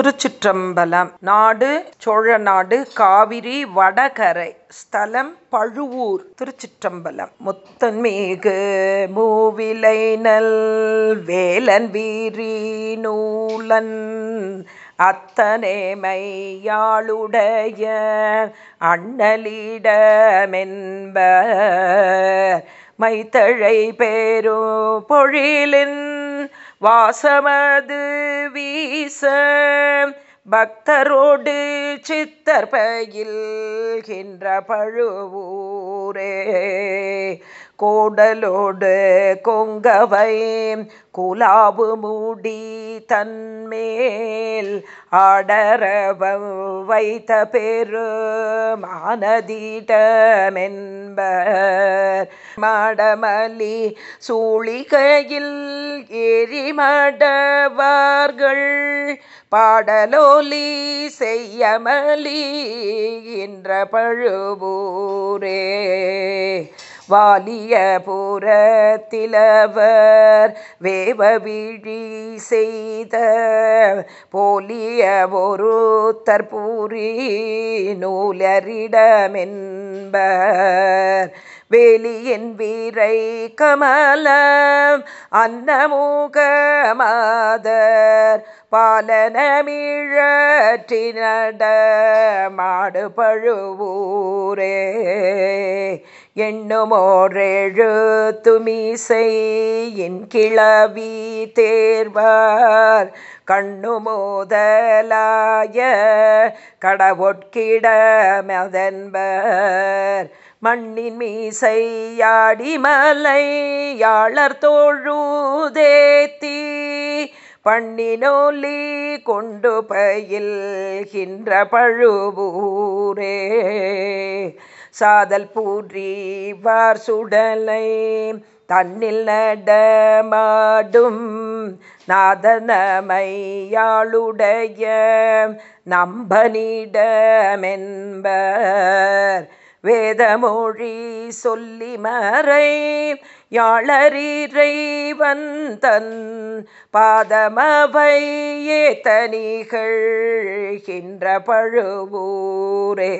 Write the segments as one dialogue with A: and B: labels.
A: திருச்சிற்றம்பலம். நாடு சோழநாடு காவிரி வடகரை ஸ்தலம் பழுவூர் திருச்சிற்றம்பலம். முத்தன்மீகு மூவிலை நல் வேலன் வீரி நூலன் அத்தனேமையாளுடைய அண்ணலிடமென்ப மைத்தழை பேரும் பொழிலின் வாசமது வீச. பக்தரோடு சித்தர் பயில்கின்ற பழுவூரே. கோடலோடு கொங்கவை குலாவு மூடி தன்மேல் ஆடரவம் வைத்த பெரு மானதீட்டமென்பர். மாடமலி சூழிகையில் எரிமடவார்கள் பாடலோலி செய்யமலி என்ற பழுவூரே. வாலிய புறத்திலவர் வேவவிழி செய்த போலிய ஒரு தற்பூரி நூலரிடமென்பர் வேலியின் வீரை கமல அன்னமுகமாதர் மாதர் பாலனமிழற்றினட மாடு பழுவூரே. எண்ணுமோரெழு துமிசை என் கிளவி தேர்வார் கண்ணு மோதலாய கடவொட்கிடமதன்பர். மண்ணின் மீசையாடி மலை யாழர் தோழுதேத்தி பண்ணினோலி கொண்டு பயில்கின்ற பழுவூரே. சாதல் பூரிவார் சுடலை தன்னில் நடமாடும் நாதனமையாளுடைய நம்பனிடமென்பர். வேதமொழி சொல்லி மறை. யாழறிறைவன் தன் பாதமவை ஏத்தனிகழ்கின்ற பழுவூரே.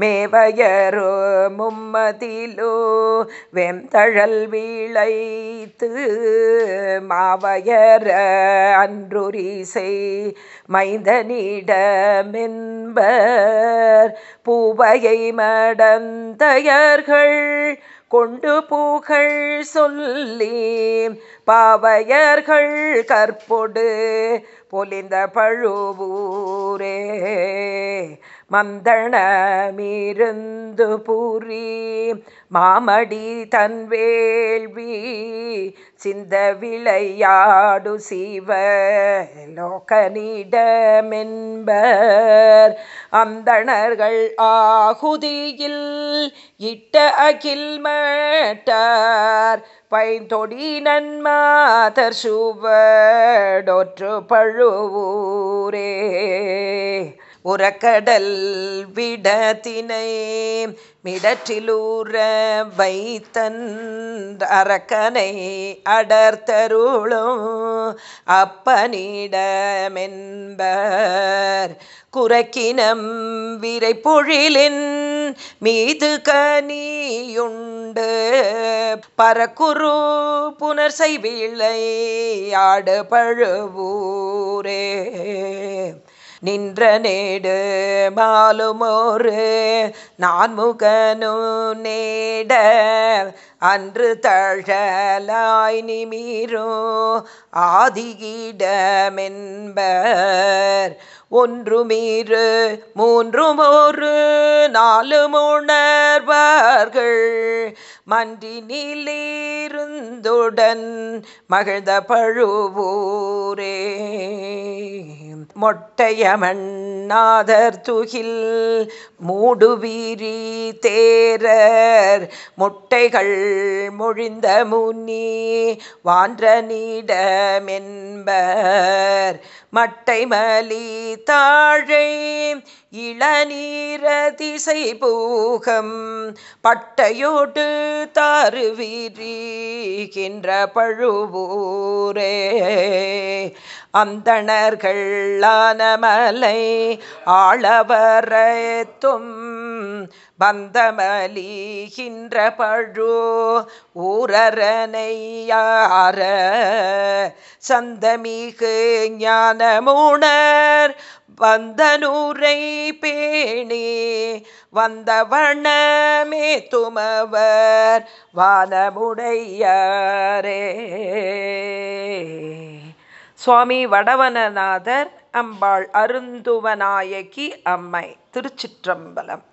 A: மேவயரோ மும்மதிலோ வெம்தழல் வீழைத்து மாவயர அன்றுரிசை மைந்தனிடமென்பர் பூவையை மடந்தயர்கள் கொண்டு பூகள் சொல்லி பாவையர்கள் கற்பொடு பொலிந்த பழுவூரே. மந்தளமிருந்து பூரி மாமடி தன் வேள்வி சிந்த விளையாடு சிவ லோகனிடமென்பர். அந்தணர்கள் ஆகுதியில் இட்ட அகில் மட்டார். பைந்தொடி நன்மாதர் சுவடொற்று பழுவூரே. உரக்கடல் விடத்தினை மிடற்றிலூர வைத்தன் அரக்கனை அடர்த்தருளும் அப்பனிடமென்பர். குரக்கினம் விரை பொழிலின் மீது கனியுண்டு. பரக்குரு புனர் செய்விளை பழுவூரே. நின்ற நேடு மாலுமோரு நான்முகனு நேட. அன்று தழலாய் நிமீரும் ஆதியிடமென்பர். ஒன்றுமீறு மூன்றும் மோறு நாலு முணர்வார்கள் மன்றி நீலிருந்துடன் மகிழ்ந்த பழுவூரே. மொட்டையமண்ணாதர் துகில் மூடுவீரி தேரர். முட்டைகள் மொழிந்த முனி வான்ற நீடமென்பர் மட்டை மலி தாழை இளநீரதிசை பூகம் பட்டையோடு தருவீரிகின்ற பழுவூரே. அந்தணர்களானமலை ஆளவரத்தும் பந்தமலிகின்ற பழு ஊரரனையார சந்தமிகு ஞானமுணர் வந்தனூரை பேணி வந்தவண்ணமே துமவர் வானமுடையாரே. சுவாமி வடவனநாதர் அம்பாள் அருந்துவநாயகி அம்மை திருச்சிற்றம்பலம்.